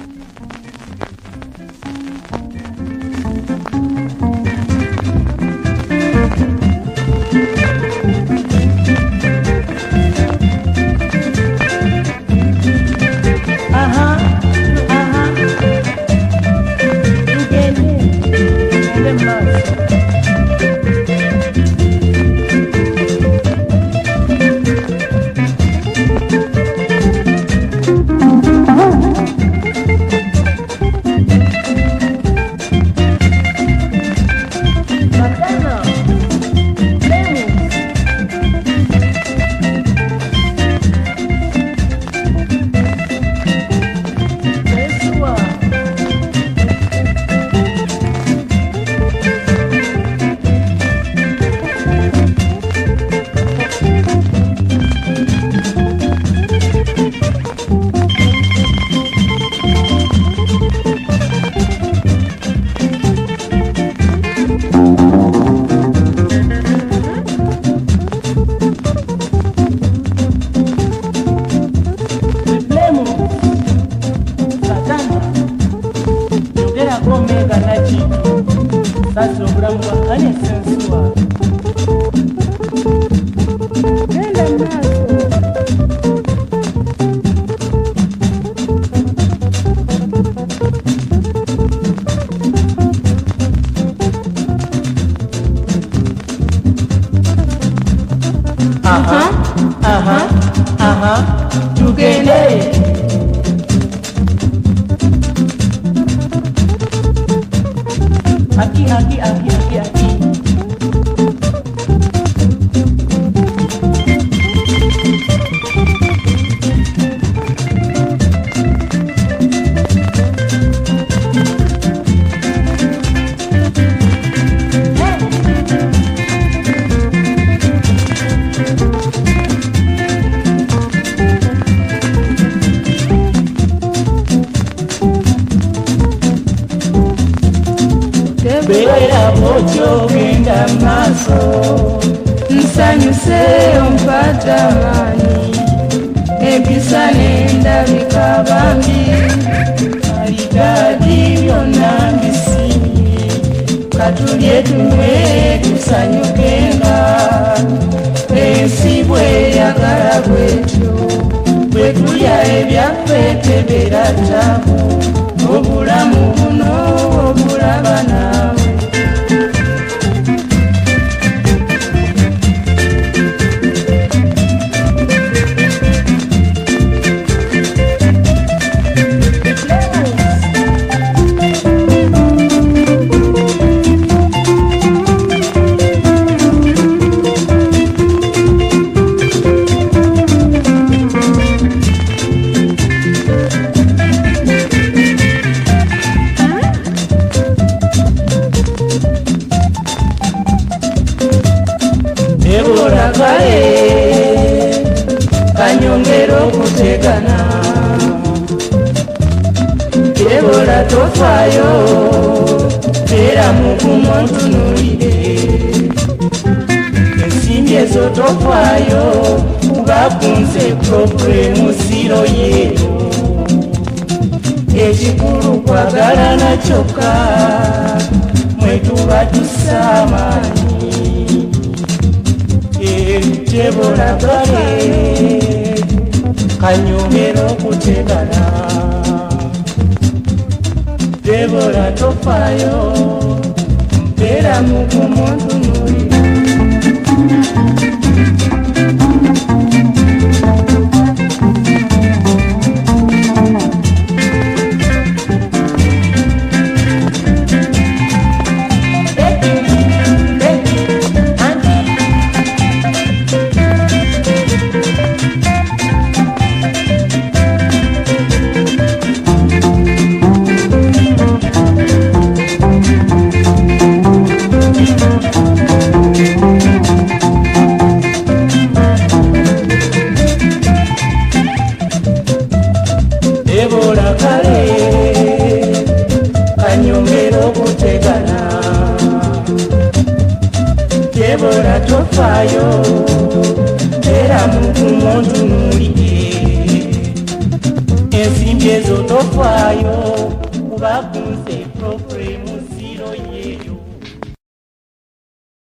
Thank you. that's the ground for any sensual. Uh-huh, uh-huh, uh-huh, you get it. aki aki nsanyuse ompata maani empisa nendabika bambi alitaji byonna mbisimye katulye tunwe tusanyukenga ensi bweyagala bwetyo bwetulya ebyaffe tebera tabu obulamu buno obulaba nabo neborakae kanyongero kutegana debora tofayo pera mugumwa ntunurire ensimbi ezo tofayo bakunze propremusiro yeyo ekikulu kwagala nakyoka mwetuba tusamanyi yebulagale kanyumira okutegana debola tofayo mbera mugumu ntunuli kanyongero kutegana debora tofayo tera mugumo ntunulire ensimbi ezo tofayo kubakunze programu